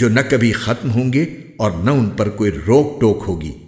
جو نہ کبھی ختم ہوں گے اور نہ ان پر کوئی روک ٹوک ہوگی۔